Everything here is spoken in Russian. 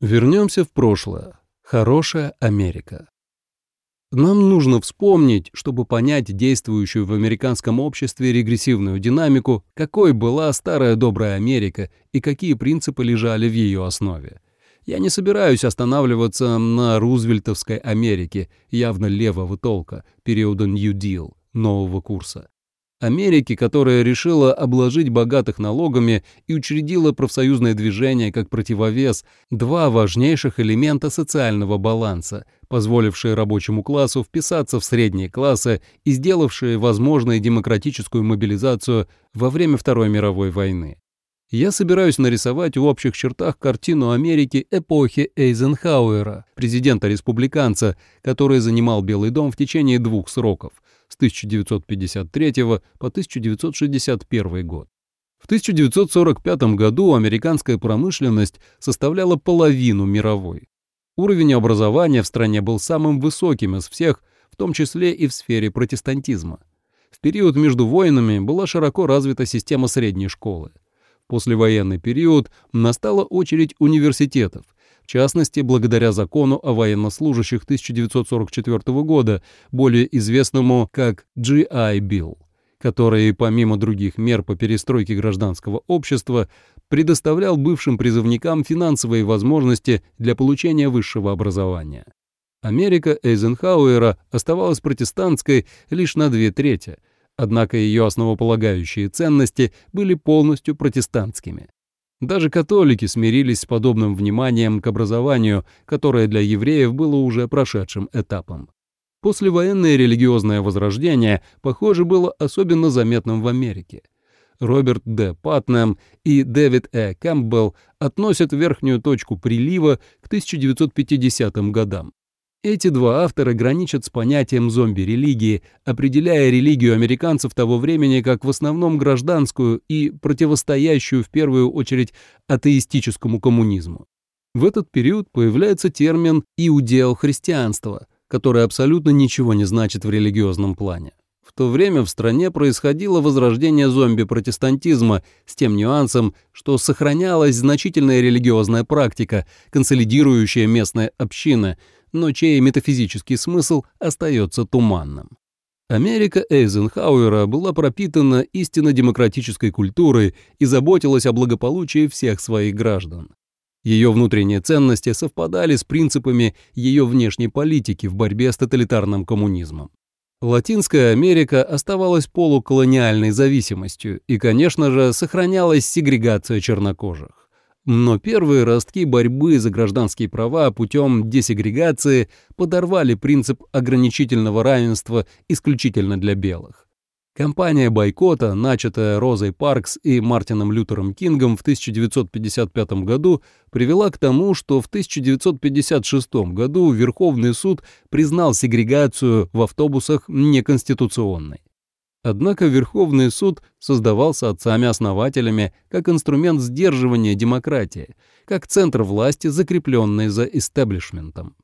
Вернемся в прошлое. Хорошая Америка. Нам нужно вспомнить, чтобы понять действующую в американском обществе регрессивную динамику, какой была старая добрая Америка и какие принципы лежали в ее основе. Я не собираюсь останавливаться на рузвельтовской Америке, явно левого толка, периода Deal, нового курса. Америки, которая решила обложить богатых налогами и учредила профсоюзное движение как противовес, два важнейших элемента социального баланса, позволившие рабочему классу вписаться в средние классы и сделавшие возможной демократическую мобилизацию во время Второй мировой войны. Я собираюсь нарисовать в общих чертах картину Америки эпохи Эйзенхауэра, президента-республиканца, который занимал Белый дом в течение двух сроков – с 1953 по 1961 год. В 1945 году американская промышленность составляла половину мировой. Уровень образования в стране был самым высоким из всех, в том числе и в сфере протестантизма. В период между войнами была широко развита система средней школы. В послевоенный период настала очередь университетов, в частности, благодаря закону о военнослужащих 1944 года, более известному как GI Bill, который, помимо других мер по перестройке гражданского общества, предоставлял бывшим призывникам финансовые возможности для получения высшего образования. Америка Эйзенхауэра оставалась протестантской лишь на две трети, однако ее основополагающие ценности были полностью протестантскими. Даже католики смирились с подобным вниманием к образованию, которое для евреев было уже прошедшим этапом. Послевоенное религиозное возрождение, похоже, было особенно заметным в Америке. Роберт Д. Патнем и Дэвид Э. Кэмпбелл относят верхнюю точку прилива к 1950 годам. Эти два автора граничат с понятием зомби-религии, определяя религию американцев того времени как в основном гражданскую и противостоящую в первую очередь атеистическому коммунизму. В этот период появляется термин «иудео-христианство», который абсолютно ничего не значит в религиозном плане. В то время в стране происходило возрождение зомби-протестантизма с тем нюансом, что сохранялась значительная религиозная практика, консолидирующая местные общины – но чей метафизический смысл остается туманным. Америка Эйзенхауэра была пропитана истинно демократической культурой и заботилась о благополучии всех своих граждан. Ее внутренние ценности совпадали с принципами ее внешней политики в борьбе с тоталитарным коммунизмом. Латинская Америка оставалась полуколониальной зависимостью, и, конечно же, сохранялась сегрегация чернокожих. Но первые ростки борьбы за гражданские права путем десегрегации подорвали принцип ограничительного равенства исключительно для белых. Кампания бойкота, начатая Розой Паркс и Мартином Лютером Кингом в 1955 году, привела к тому, что в 1956 году Верховный суд признал сегрегацию в автобусах неконституционной. Однако Верховный суд создавался отцами-основателями как инструмент сдерживания демократии, как центр власти, закрепленный за истеблишментом.